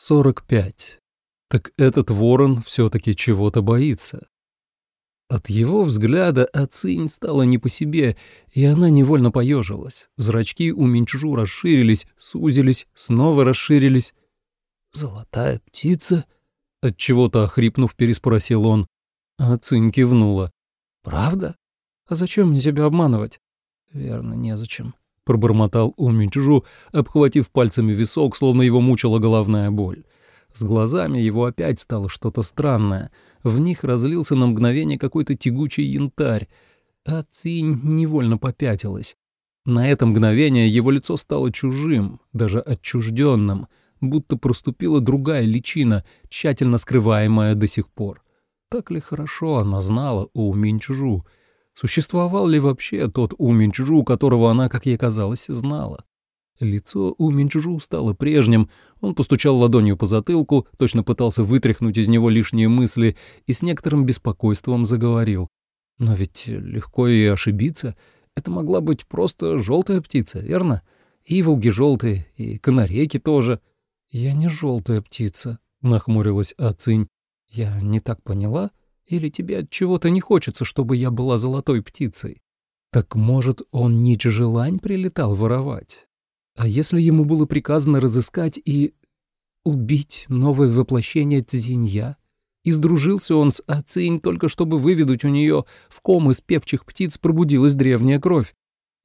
45. Так этот ворон все-таки чего-то боится. От его взгляда Ацинь стало не по себе, и она невольно поежилась. Зрачки у Минчжу расширились, сузились, снова расширились. «Золотая птица?» — отчего-то охрипнув, переспросил он. Ацинь кивнула. «Правда? А зачем мне тебя обманывать?» «Верно, незачем», пробормотал Уминчжу, обхватив пальцами висок, словно его мучила головная боль. С глазами его опять стало что-то странное. В них разлился на мгновение какой-то тягучий янтарь, а Цинь невольно попятилась. На это мгновение его лицо стало чужим, даже отчужденным, будто проступила другая личина, тщательно скрываемая до сих пор. Так ли хорошо она знала у Минчжу — Существовал ли вообще тот У Минчжу, которого она, как ей казалось, знала? Лицо У стало прежним, он постучал ладонью по затылку, точно пытался вытряхнуть из него лишние мысли и с некоторым беспокойством заговорил. Но ведь легко и ошибиться. Это могла быть просто желтая птица, верно? И волги желтые, и канарейки тоже. Я не желтая птица, нахмурилась Ацинь. Я не так поняла? Или тебе от чего-то не хочется, чтобы я была золотой птицей? Так может, он не желань прилетал воровать? А если ему было приказано разыскать и убить новое воплощение Цзинья? И сдружился он с Ацинь только чтобы выведуть у нее, в ком из певчих птиц пробудилась древняя кровь.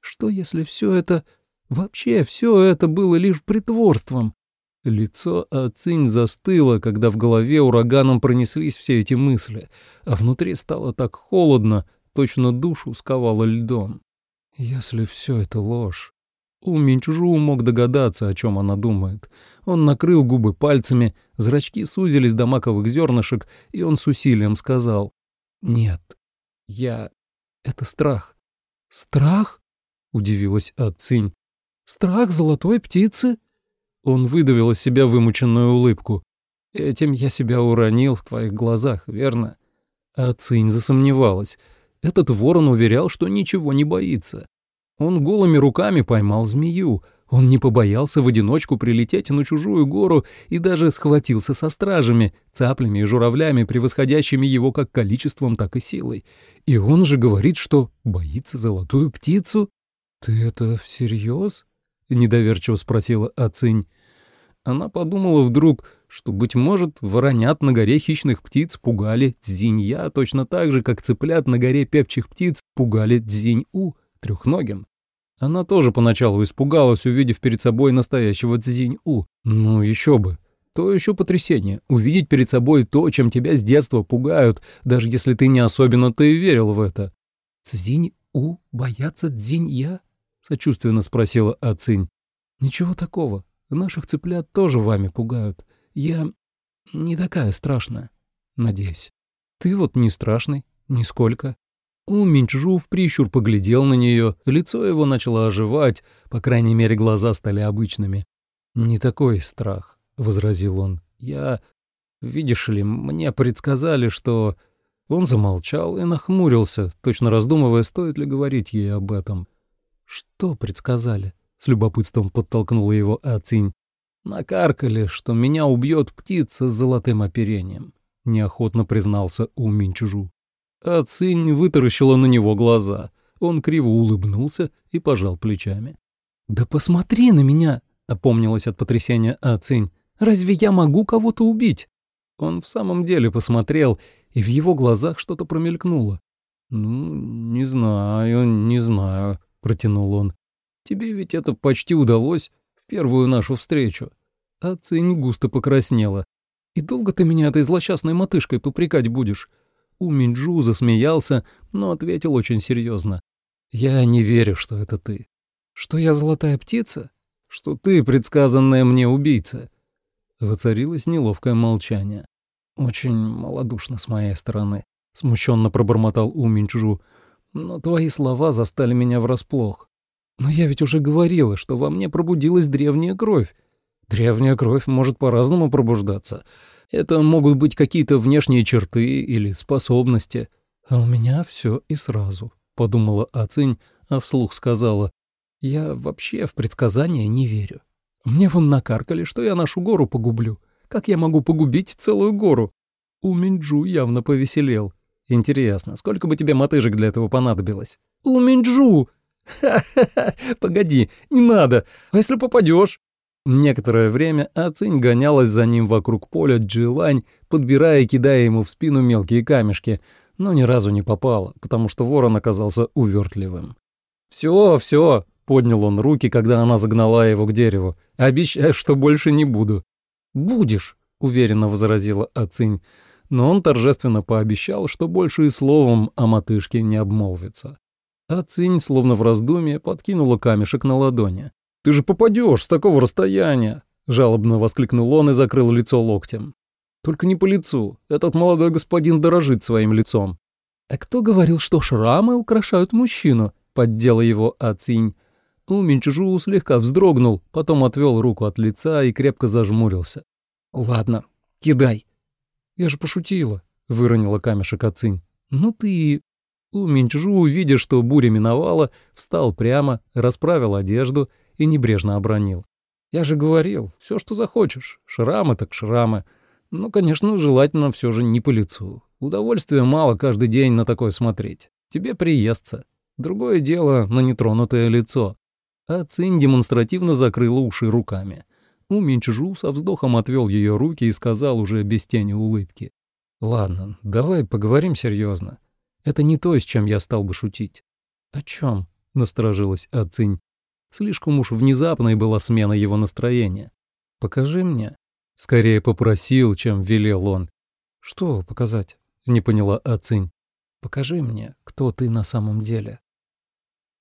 Что если все это... Вообще все это было лишь притворством, Лицо Ацинь застыло, когда в голове ураганом пронеслись все эти мысли, а внутри стало так холодно, точно душу сковало льдом. Если все это ложь... У Минчжу мог догадаться, о чем она думает. Он накрыл губы пальцами, зрачки сузились до маковых зернышек, и он с усилием сказал «Нет, я... это страх». «Страх?» — удивилась Ацинь. «Страх золотой птицы?» Он выдавил из себя вымученную улыбку. «Этим я себя уронил в твоих глазах, верно?» А Цинь засомневалась. Этот ворон уверял, что ничего не боится. Он голыми руками поймал змею. Он не побоялся в одиночку прилететь на чужую гору и даже схватился со стражами, цаплями и журавлями, превосходящими его как количеством, так и силой. И он же говорит, что боится золотую птицу. «Ты это всерьез?» — недоверчиво спросила Ацинь. Она подумала вдруг, что, быть может, воронят на горе хищных птиц пугали Цзинья точно так же, как цыплят на горе певчих птиц пугали Цзинь-У, трехногим. Она тоже поначалу испугалась, увидев перед собой настоящего Цзинь-У. Ну, еще бы. То еще потрясение. Увидеть перед собой то, чем тебя с детства пугают, даже если ты не особенно-то и верил в это. «Цзинь-У боятся Цзинь-Я?» — сочувственно спросила Ацинь. «Ничего такого. Наших цыплят тоже вами пугают. Я не такая страшная, надеюсь. Ты вот не страшный, нисколько». У Минчжу в прищур поглядел на нее, лицо его начало оживать, по крайней мере, глаза стали обычными. «Не такой страх», — возразил он. «Я... Видишь ли, мне предсказали, что...» Он замолчал и нахмурился, точно раздумывая, стоит ли говорить ей об этом. «Что предсказали?» с любопытством подтолкнула его Ацинь. «Накаркали, что меня убьет птица с золотым оперением», — неохотно признался У Минчужу. Ацинь вытаращила на него глаза. Он криво улыбнулся и пожал плечами. «Да посмотри на меня!» — опомнилась от потрясения Ацинь. «Разве я могу кого-то убить?» Он в самом деле посмотрел, и в его глазах что-то промелькнуло. «Ну, не знаю, не знаю», — протянул он. Тебе ведь это почти удалось в первую нашу встречу. А Цинь густо покраснела. И долго ты меня этой злосчастной мотышкой попрекать будешь? У Минджу засмеялся, но ответил очень серьезно. Я не верю, что это ты. Что я золотая птица? Что ты предсказанная мне убийца? Воцарилось неловкое молчание. Очень малодушно с моей стороны, смущенно пробормотал У Минджу. Но твои слова застали меня врасплох. Но я ведь уже говорила, что во мне пробудилась древняя кровь. Древняя кровь может по-разному пробуждаться. Это могут быть какие-то внешние черты или способности. А у меня все и сразу, — подумала Ацинь, а вслух сказала. Я вообще в предсказания не верю. Мне вон накаркали, что я нашу гору погублю. Как я могу погубить целую гору? У Минджу явно повеселел. Интересно, сколько бы тебе мотыжек для этого понадобилось? У Минджу! Ха-ха-ха, погоди, не надо. А если попадешь? Некоторое время Ацинь гонялась за ним вокруг поля Джилань, подбирая и кидая ему в спину мелкие камешки, но ни разу не попала, потому что ворон оказался увертливым. «Все, все», — поднял он руки, когда она загнала его к дереву, — «обещаю, что больше не буду». «Будешь», — уверенно возразила Ацинь, но он торжественно пообещал, что больше и словом о матышке не обмолвится. Ацинь, словно в раздумье, подкинула камешек на ладони. «Ты же попадешь с такого расстояния!» — жалобно воскликнул он и закрыл лицо локтем. «Только не по лицу. Этот молодой господин дорожит своим лицом». «А кто говорил, что шрамы украшают мужчину?» — поддела его Ацинь. У Минчжу слегка вздрогнул, потом отвел руку от лица и крепко зажмурился. «Ладно, кидай». «Я же пошутила», — выронила камешек Ацинь. «Ну ты...» У Минчжу, видя, что буря миновала, встал прямо, расправил одежду и небрежно обронил. «Я же говорил, все, что захочешь. Шрамы так шрамы. Ну, конечно, желательно все же не по лицу. Удовольствия мало каждый день на такое смотреть. Тебе приестся. Другое дело на нетронутое лицо». А Цинь демонстративно закрыла уши руками. У Минчжу со вздохом отвел ее руки и сказал уже без тени улыбки. «Ладно, давай поговорим серьезно. Это не то, с чем я стал бы шутить». «О чем?» — насторожилась Ацинь. Слишком уж внезапной была смена его настроения. «Покажи мне». Скорее попросил, чем велел он. «Что показать?» — не поняла Ацинь. «Покажи мне, кто ты на самом деле».